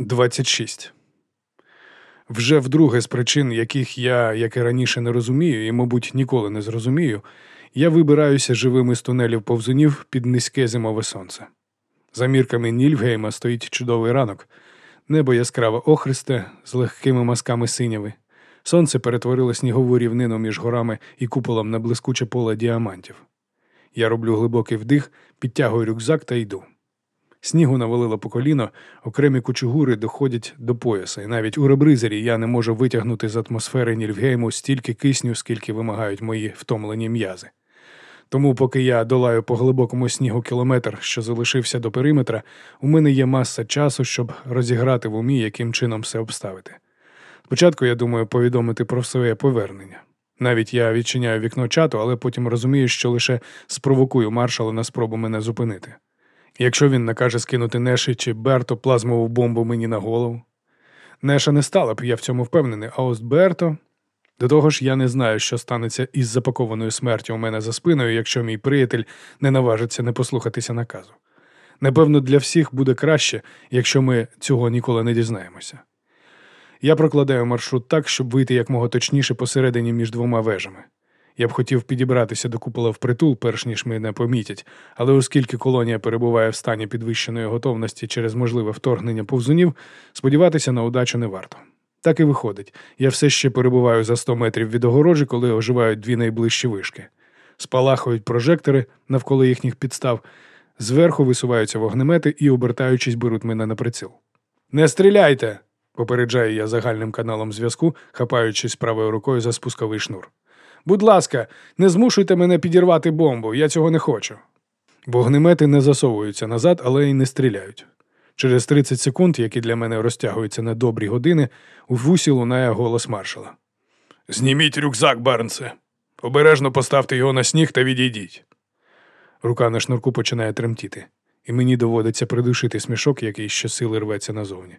26. Вже вдруге з причин, яких я, як і раніше, не розумію, і, мабуть, ніколи не зрозумію, я вибираюся живим із тунелів повзунів під низьке зимове сонце. За мірками Нільфгейма стоїть чудовий ранок, небо яскраве охристе з легкими масками синяви. Сонце перетворило снігову рівнину між горами і куполом на блискуче поле діамантів. Я роблю глибокий вдих, підтягую рюкзак та йду. Снігу навалило по коліно, окремі кучугури доходять до пояса, і навіть у ребризері я не можу витягнути з атмосфери Нільфгейму стільки кисню, скільки вимагають мої втомлені м'язи. Тому, поки я долаю по глибокому снігу кілометр, що залишився до периметра, у мене є маса часу, щоб розіграти в умі, яким чином все обставити. Спочатку я думаю повідомити про своє повернення. Навіть я відчиняю вікно чату, але потім розумію, що лише спровокую маршала на спробу мене зупинити. Якщо він накаже скинути Неші чи Берто плазмову бомбу мені на голову. Неша не стала б, я в цьому впевнений, а ось Берто. До того ж, я не знаю, що станеться із запакованою смертю у мене за спиною, якщо мій приятель не наважиться не послухатися наказу. Напевно, для всіх буде краще, якщо ми цього ніколи не дізнаємося. Я прокладаю маршрут так, щоб вийти якмога точніше посередині між двома вежами. Я б хотів підібратися до купола впритул, перш ніж мене помітять, але оскільки колонія перебуває в стані підвищеної готовності через можливе вторгнення повзунів, сподіватися на удачу не варто. Так і виходить. Я все ще перебуваю за 100 метрів від огорожі, коли оживають дві найближчі вишки. Спалахують прожектори навколо їхніх підстав, зверху висуваються вогнемети і, обертаючись, беруть мене на приціл. Не стріляйте! попереджаю я загальним каналом зв'язку, хапаючись правою рукою за спусковий шнур. Будь ласка, не змушуйте мене підірвати бомбу, я цього не хочу. Вогнемети не засовуються назад, але й не стріляють. Через 30 секунд, які для мене розтягуються на добрі години, у вусі лунає голос маршала. Зніміть рюкзак, Барнсе. Обережно поставте його на сніг та відійдіть. Рука на шнурку починає тремтіти, і мені доводиться придушити смішок, який щосили рветься назовні.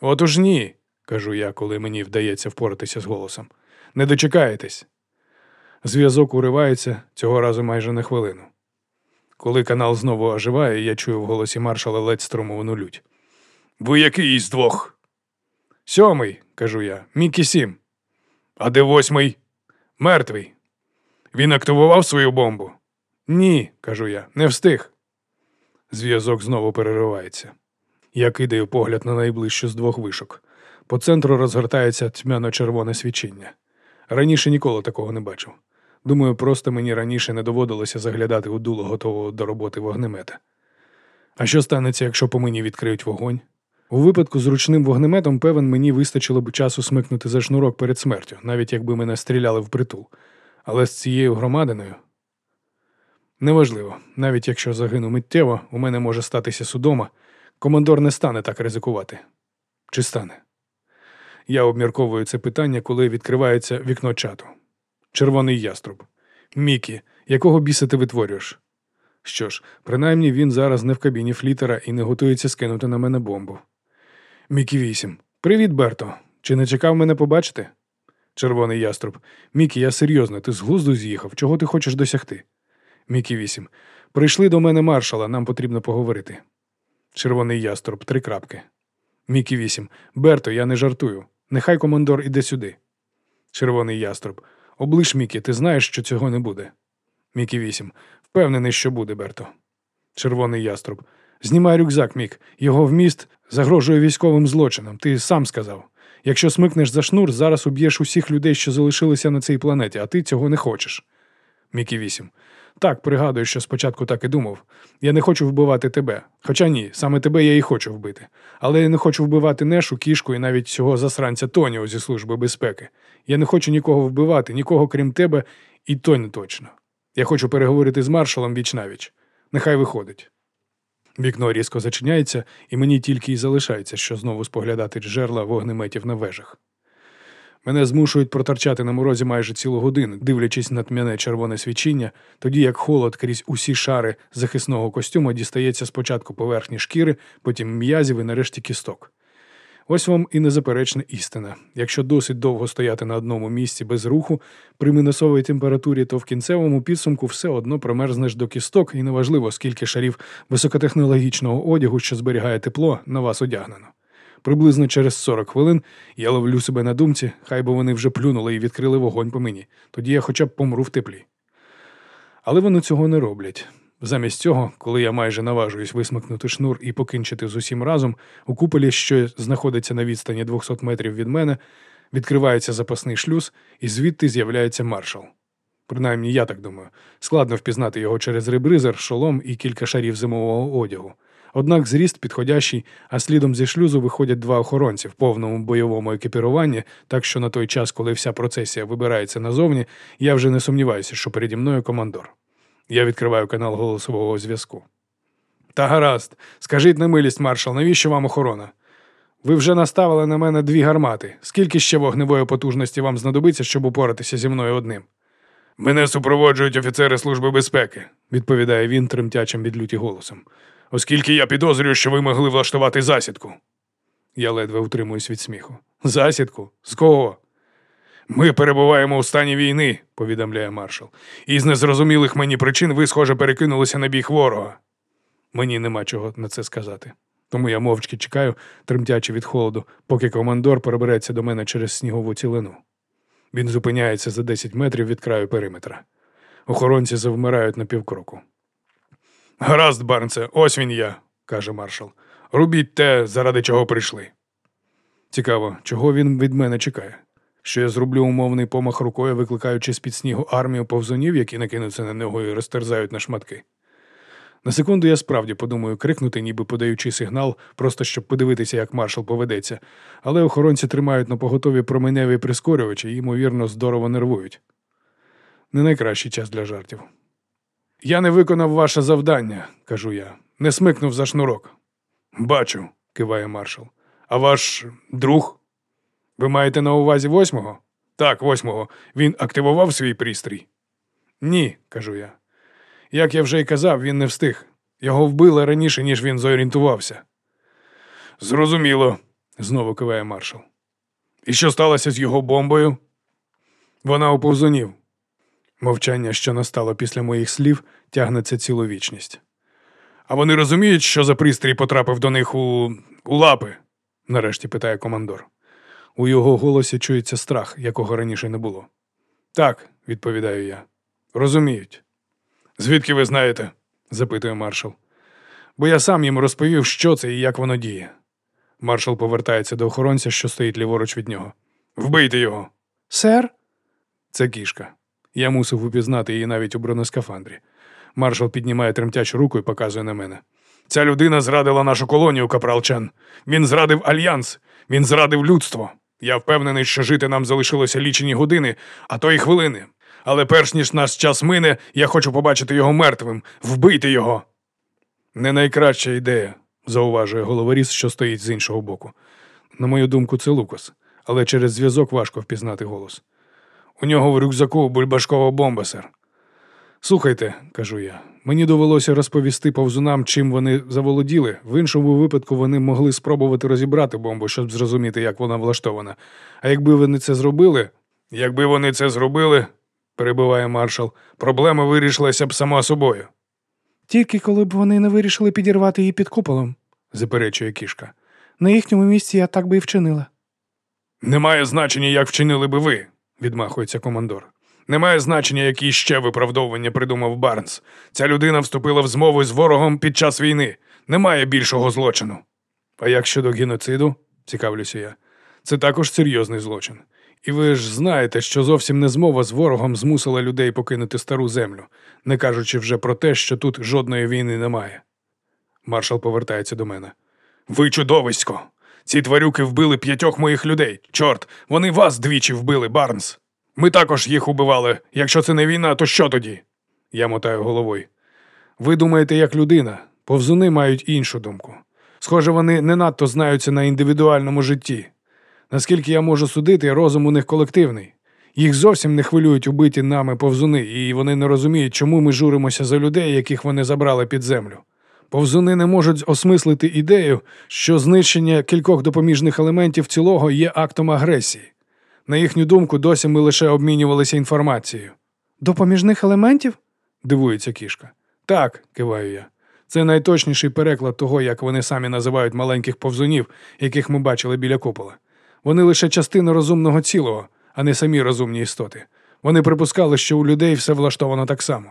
От уж ні, кажу я, коли мені вдається впоратися з голосом. Не дочекаєтесь. Зв'язок уривається цього разу майже на хвилину. Коли канал знову оживає, я чую в голосі маршала ледь струмовану лють. Ви який із двох? Сьомий, кажу я, Мікі сім. А де восьмий? Мертвий. Він активував свою бомбу? Ні, кажу я, не встиг. Зв'язок знову переривається. Я кидаю погляд на найближчу з двох вишок. По центру розгортається тьмяно-червоне свічіння. Раніше ніколи такого не бачив. Думаю, просто мені раніше не доводилося заглядати у дуло готового до роботи вогнемета. А що станеться, якщо по мені відкриють вогонь? У випадку з ручним вогнеметом, певен, мені вистачило б часу смикнути за шнурок перед смертю, навіть якби мене стріляли в притул. Але з цією громадиною. Неважливо, навіть якщо загину миттєво, у мене може статися судома, командор не стане так ризикувати. Чи стане? Я обмірковую це питання, коли відкривається вікно чату. Червоний яструб. Мікі, якого біса ти витворюєш? Що ж, принаймні він зараз не в кабіні флітера і не готується скинути на мене бомбу. Мікі вісім. Привіт, Берто. Чи не чекав мене побачити? Червоний яструб. Мікі, я серйозно, ти з глузду з'їхав. Чого ти хочеш досягти? Мікі вісім. Прийшли до мене маршала, нам потрібно поговорити. Червоний яструб, три крапки. Мікі вісім. Берто, я не жартую. Нехай командор іде сюди. Червоний яструб. Облиш, Мікі, ти знаєш, що цього не буде. Мікі вісім. Впевнений, що буде, Берто. Червоний яструб. Знімай рюкзак, Мік. Його вміст загрожує військовим злочинам. Ти сам сказав. Якщо смикнеш за шнур, зараз уб'єш усіх людей, що залишилися на цій планеті, а ти цього не хочеш. Мікі вісім. Так, пригадую, що спочатку так і думав. Я не хочу вбивати тебе. Хоча ні, саме тебе я і хочу вбити. Але я не хочу вбивати Нешу, кішку і навіть цього засранця Тоніо зі Служби безпеки. Я не хочу нікого вбивати, нікого крім тебе, і то не точно. Я хочу переговорити з маршалом віч навіч. Нехай виходить. Вікно різко зачиняється, і мені тільки й залишається, що знову споглядати жерла вогнеметів на вежах. Мене змушують проторчати на морозі майже цілу годину, дивлячись на тьмяне червоне свічіння, тоді як холод крізь усі шари захисного костюма дістається спочатку поверхні шкіри, потім м'язів і нарешті кісток. Ось вам і незаперечна істина. Якщо досить довго стояти на одному місці без руху при мінусовій температурі, то в кінцевому підсумку все одно промерзнеш до кісток, і неважливо, скільки шарів високотехнологічного одягу, що зберігає тепло, на вас одягнено. Приблизно через 40 хвилин я ловлю себе на думці, хай би вони вже плюнули і відкрили вогонь по мені. Тоді я хоча б помру в теплі. Але вони цього не роблять. Замість цього, коли я майже наважуюсь висмикнути шнур і покінчити з усім разом, у куполі, що знаходиться на відстані 200 метрів від мене, відкривається запасний шлюз, і звідти з'являється маршал. Принаймні, я так думаю. Складно впізнати його через ребризер, шолом і кілька шарів зимового одягу. Однак зріст підходящий, а слідом зі шлюзу виходять два охоронці в повному бойовому екіпіруванні, так що на той час, коли вся процесія вибирається назовні, я вже не сумніваюся, що переді мною командор. Я відкриваю канал голосового зв'язку. Та гаразд, скажіть на милість, маршал, навіщо вам охорона? Ви вже наставили на мене дві гармати. Скільки ще вогневої потужності вам знадобиться, щоб упоратися зі мною одним? Мене супроводжують офіцери Служби безпеки, відповідає він тремтячим від люті голосом, оскільки я підозрюю, що ви могли влаштувати засідку. Я ледве утримуюсь від сміху. Засідку? З кого? Ми перебуваємо у стані війни, повідомляє маршал, і з незрозумілих мені причин ви, схоже, перекинулися на бік ворога. Мені нема чого на це сказати. Тому я мовчки чекаю, тремтячи від холоду, поки командор перебереться до мене через снігову цілину. Він зупиняється за 10 метрів від краю периметра. Охоронці завмирають на півкроку. Гаразд, Барнце, ось він я, каже маршал. Рубіть те, заради чого прийшли. Цікаво, чого він від мене чекає? Що я зроблю умовний помах рукою, викликаючи з під снігу армію повзунів, які накинуться на нього і розтерзають на шматки. На секунду я справді подумаю крикнути, ніби подаючи сигнал, просто щоб подивитися, як маршал поведеться, але охоронці тримають на поготові променеві прискорювачі і, ймовірно, здорово нервують. Не найкращий час для жартів. Я не виконав ваше завдання, кажу я, не смикнув за шнурок. Бачу, киває маршал. А ваш друг? Ви маєте на увазі восьмого? Так, восьмого. Він активував свій пристрій? Ні, кажу я. Як я вже й казав, він не встиг. Його вбили раніше, ніж він зорієнтувався. Зрозуміло, знову киває маршал. І що сталося з його бомбою? Вона у повзунів. Мовчання, що настало після моїх слів, тягнеться цілу вічність. А вони розуміють, що за пристрій потрапив до них у, у лапи? нарешті питає командор. У його голосі чується страх, якого раніше не було. Так, відповідаю я. Розуміють. Звідки ви знаєте? запитує маршал. Бо я сам їм розповів, що це і як воно діє. Маршал повертається до охоронця, що стоїть ліворуч від нього. Вбийте його. Сер? Це кішка. Я мусив упізнати її навіть у бронескафандрі. Маршал піднімає тремтячу руку і показує на мене. Ця людина зрадила нашу колонію, капрал Чен. Він зрадив альянс, він зрадив людство. Я впевнений, що жити нам залишилося лічені години, а то й хвилини. Але перш ніж наш час мине, я хочу побачити його мертвим, вбити його. Не найкраща ідея, зауважує головоріз, що стоїть з іншого боку. На мою думку, це Лукас, але через зв'язок важко впізнати голос. У нього в рюкзаку бульбашкова бомба, сер. Слухайте, кажу я, мені довелося розповісти повзунам, чим вони заволоділи. В іншому випадку вони могли спробувати розібрати бомбу, щоб зрозуміти, як вона влаштована. А якби вони це зробили, якби вони це зробили, перебиває маршал, проблема вирішилася б сама собою. Тільки коли б вони не вирішили підірвати її під куполом, заперечує кішка. На їхньому місці я так би і вчинила. Немає значення, як вчинили би ви, відмахується командор. Немає значення, які ще виправдовування придумав Барнс. Ця людина вступила в змову з ворогом під час війни. Немає більшого злочину. А як щодо геноциду, цікавлюся я, це також серйозний злочин. І ви ж знаєте, що зовсім не змова з ворогом змусила людей покинути стару землю, не кажучи вже про те, що тут жодної війни немає. Маршал повертається до мене. Ви чудовисько! Ці тварюки вбили п'ятьох моїх людей. Чорт, вони вас двічі вбили, Барнс. Ми також їх убивали. Якщо це не війна, то що тоді? Я мотаю головою. Ви думаєте, як людина, повзуни мають іншу думку. Схоже, вони не надто знаються на індивідуальному житті. Наскільки я можу судити, розум у них колективний. Їх зовсім не хвилюють убиті нами повзуни, і вони не розуміють, чому ми журимося за людей, яких вони забрали під землю. Повзуни не можуть осмислити ідею, що знищення кількох допоміжних елементів цілого є актом агресії. На їхню думку, досі ми лише обмінювалися інформацією. Допоміжних елементів? дивується кішка. Так, киваю я. Це найточніший переклад того, як вони самі називають маленьких повзунів, яких ми бачили біля купола. Вони лише частина розумного цілого, а не самі розумні істоти. Вони припускали, що у людей все влаштовано так само.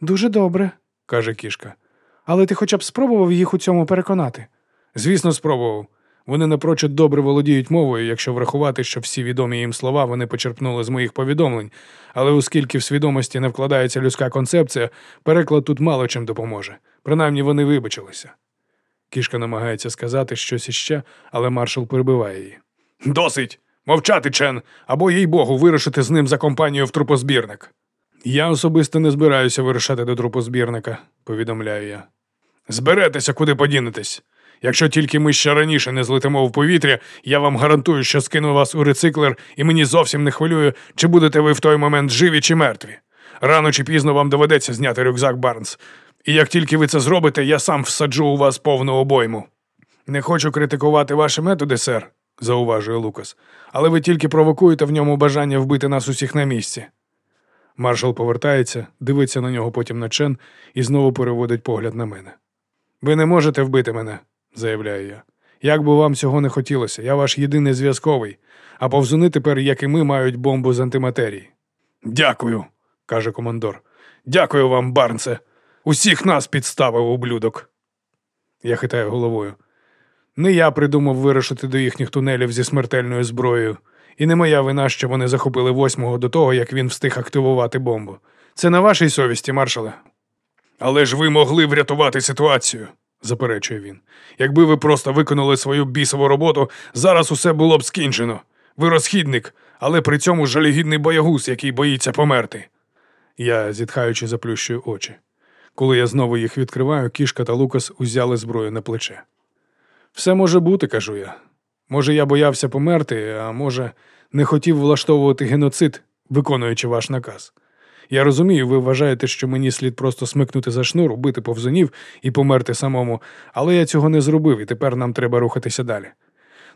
Дуже добре, каже кішка. Але ти хоча б спробував їх у цьому переконати? Звісно, спробував. Вони напрочуд добре володіють мовою, якщо врахувати, що всі відомі їм слова вони почерпнули з моїх повідомлень, але оскільки в свідомості не вкладається людська концепція, переклад тут мало чим допоможе. Принаймні вони вибачилися. Кішка намагається сказати щось іще, але маршал перебиває її. Досить! Мовчати, Чен, або, їй Богу, вирушити з ним за компанію в трупозбірник. Я особисто не збираюся вирушати до трупозбірника, повідомляю я. Зберетеся, куди подінетесь. Якщо тільки ми ще раніше не злетимо в повітря, я вам гарантую, що скину вас у рециклер, і мені зовсім не хвилює, чи будете ви в той момент живі чи мертві. Рано чи пізно вам доведеться зняти рюкзак Барнс. І як тільки ви це зробите, я сам всаджу у вас повну обойму. Не хочу критикувати ваші методи, сер, зауважує Лукас, але ви тільки провокуєте в ньому бажання вбити нас усіх на місці. Маршал повертається, дивиться на нього потім на чен і знову переводить погляд на мене. Ви не можете вбити мене, заявляю я. Як би вам цього не хотілося, я ваш єдиний зв'язковий, а повзуни тепер, як і ми, мають бомбу з антиматерії. Дякую, каже командор. Дякую вам, Барнсе. Усіх нас підставив ублюдок. Я хитаю головою. Не я придумав вирушити до їхніх тунелів зі смертельною зброєю, і не моя вина, що вони захопили восьмого до того, як він встиг активувати бомбу. Це на вашій совісті, маршале. Але ж ви могли врятувати ситуацію, заперечує він. Якби ви просто виконали свою бісову роботу, зараз усе було б скінчено. Ви розхідник, але при цьому жалігідний боягуз, який боїться померти. Я, зітхаючи, заплющую очі. Коли я знову їх відкриваю, кішка та Лукас узяли зброю на плече. Все може бути, кажу я. Може, я боявся померти, а може, не хотів влаштовувати геноцид, виконуючи ваш наказ. Я розумію, ви вважаєте, що мені слід просто смикнути за шнур, убити повзунів і померти самому, але я цього не зробив, і тепер нам треба рухатися далі.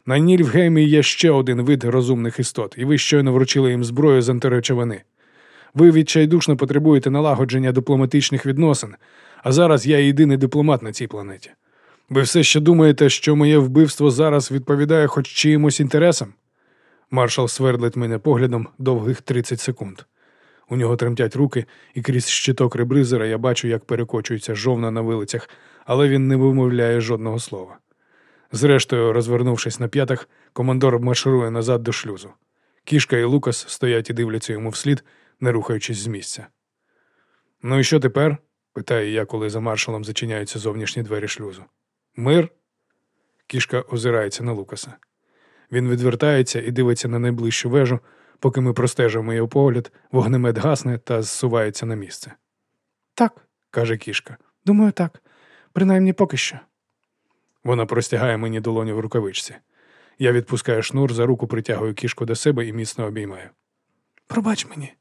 На Нільфгеймі є ще один вид розумних істот, і ви щойно вручили їм зброю з антиречовини. Ви відчайдушно потребуєте налагодження дипломатичних відносин, а зараз я єдиний дипломат на цій планеті. Ви все ще думаєте, що моє вбивство зараз відповідає хоч чиїмось інтересам? Маршал свердлить мене поглядом довгих 30 секунд. У нього тремтять руки, і крізь щиток ребризера я бачу, як перекочується жовна на вилицях, але він не вимовляє жодного слова. Зрештою, розвернувшись на п'ятах, командор марширує назад до шлюзу. Кішка і Лукас стоять і дивляться йому вслід, не рухаючись з місця. Ну і що тепер? питаю я, коли за маршалом зачиняються зовнішні двері шлюзу. Мир? Кішка озирається на Лукаса. Він відвертається і дивиться на найближчу вежу, поки ми простежуємо його погляд, вогнемет гасне та зсувається на місце. Так, каже кішка. Думаю, так. Принаймні поки що. Вона простягає мені долоню в рукавичці. Я відпускаю шнур, за руку притягую кішку до себе і міцно обіймаю. Пробач мені,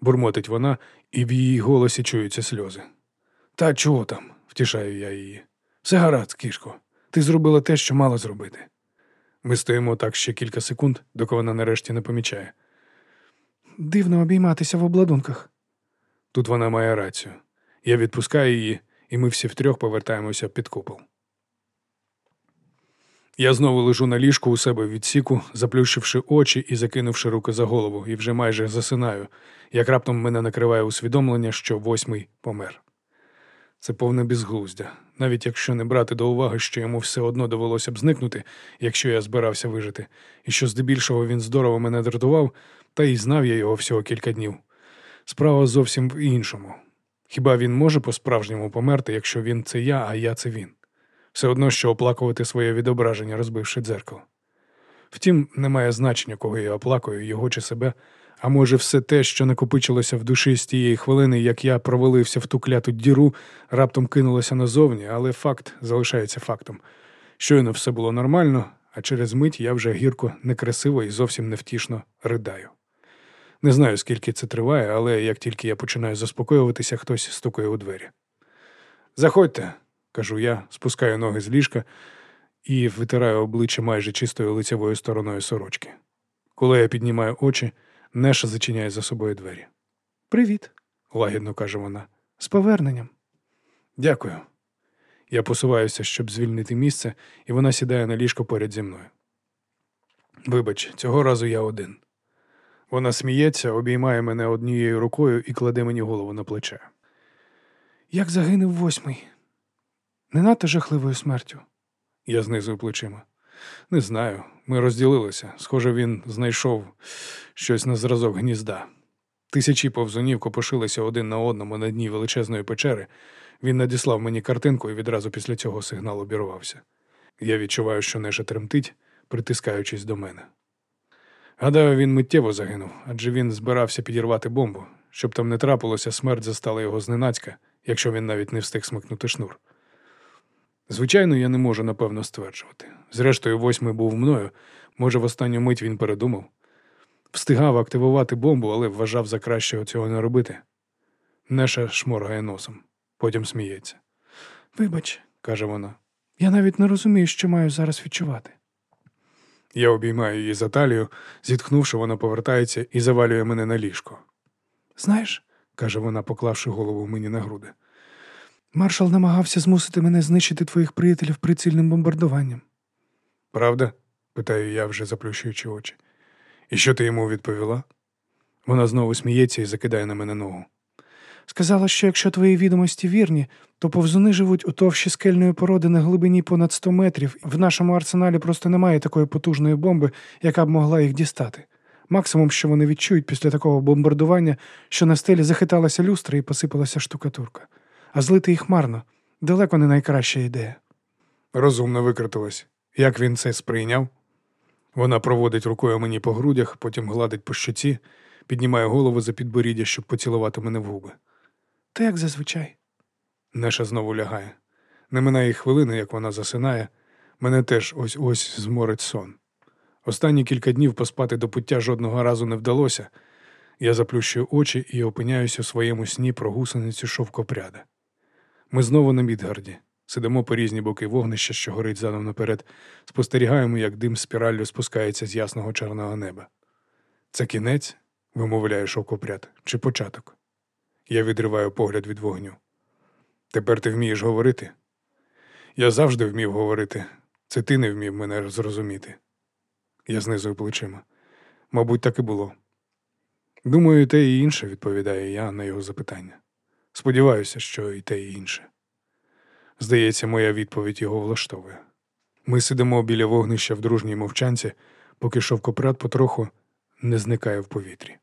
бурмотить вона, і в її голосі чуються сльози. Та чого там? втішаю я її. Все гаразд, кішко. Ти зробила те, що мала зробити. Ми стоїмо так ще кілька секунд, доки вона нарешті не помічає. Дивно обійматися в обладунках. Тут вона має рацію. Я відпускаю її, і ми всі втрьох повертаємося під купол. Я знову лежу на ліжку у себе в відсіку, заплющивши очі і закинувши руки за голову, і вже майже засинаю, як раптом мене накриває усвідомлення, що восьмий помер. Це повне безглуздя, навіть якщо не брати до уваги, що йому все одно довелося б зникнути, якщо я збирався вижити, і що здебільшого він здорово мене дратував, та й знав я його всього кілька днів. Справа зовсім в іншому. Хіба він може по-справжньому померти, якщо він це я, а я це він? Все одно, що оплакувати своє відображення, розбивши дзеркало. Втім, немає значення, кого я оплакую, його чи себе, а може, все те, що накопичилося в душі з тієї хвилини, як я провалився в ту кляту діру, раптом кинулося назовні, але факт залишається фактом. Щойно все було нормально, а через мить я вже гірко, некрасиво і зовсім невтішно ридаю. Не знаю, скільки це триває, але як тільки я починаю заспокоюватися, хтось стукає у двері. Заходьте, кажу я, спускаю ноги з ліжка і витираю обличчя майже чистою лицевою стороною сорочки. Коли я піднімаю очі, Неша зачиняє за собою двері. Привіт, лагідно каже вона. З поверненням. Дякую. Я посуваюся, щоб звільнити місце, і вона сідає на ліжко поряд зі мною. Вибач, цього разу я один. Вона сміється, обіймає мене однією рукою і кладе мені голову на плече. Як загинув восьмий? Не надто жахливою смертю. Я знизую плечима. Не знаю. Ми розділилися. Схоже, він знайшов щось на зразок гнізда. Тисячі повзунів копошилися один на одному на дні величезної печери. Він надіслав мені картинку і відразу після цього сигнал обірвався. Я відчуваю, що неша тремтить, притискаючись до мене. Гадаю, він миттєво загинув, адже він збирався підірвати бомбу. Щоб там не трапилося, смерть застала його зненацька, якщо він навіть не встиг смикнути шнур. Звичайно, я не можу напевно стверджувати. Зрештою, восьмий був мною. Може, в останню мить він передумав. Встигав активувати бомбу, але вважав за краще цього не робити. Неша шморгає носом, потім сміється. Вибач, каже вона, я навіть не розумію, що маю зараз відчувати. Я обіймаю її за талію, зітхнувши, вона повертається і завалює мене на ліжко. Знаєш, каже вона, поклавши голову мені на груди. Маршал намагався змусити мене знищити твоїх приятелів прицільним бомбардуванням. Правда? питаю я, вже заплющуючи очі. І що ти йому відповіла? Вона знову сміється і закидає на мене ногу. Сказала, що якщо твої відомості вірні, то повзуни живуть у товщі скельної породи на глибині понад 100 метрів. В нашому арсеналі просто немає такої потужної бомби, яка б могла їх дістати. Максимум, що вони відчують після такого бомбардування, що на стелі захиталася люстра і посипалася штукатурка. А злити їх марно далеко не найкраща ідея. Розумно викрутилась. Як він це сприйняв? Вона проводить рукою мені по грудях, потім гладить по щоці, піднімає голову за підборіддя, щоб поцілувати мене в губи. Та як зазвичай. Неша знову лягає. Не минає хвилини, як вона засинає. Мене теж ось ось зморить сон. Останні кілька днів поспати до пуття жодного разу не вдалося. Я заплющую очі і опиняюся у своєму сні про гусеницю шовкопряда. Ми знову на Мідгарді. Сидимо по різні боки вогнища, що горить задом наперед, спостерігаємо, як дим спіраллю спускається з ясного чорного неба. Це кінець, вимовляє шовкопряд, чи початок? Я відриваю погляд від вогню. Тепер ти вмієш говорити? Я завжди вмів говорити. Це ти не вмів мене зрозуміти. Я знизую плечима. Мабуть, так і було. Думаю, і те і інше, відповідає я на його запитання. Сподіваюся, що і те і інше. Здається, моя відповідь його влаштовує. Ми сидимо біля вогнища в дружній мовчанці, поки шовкопрат потроху не зникає в повітрі.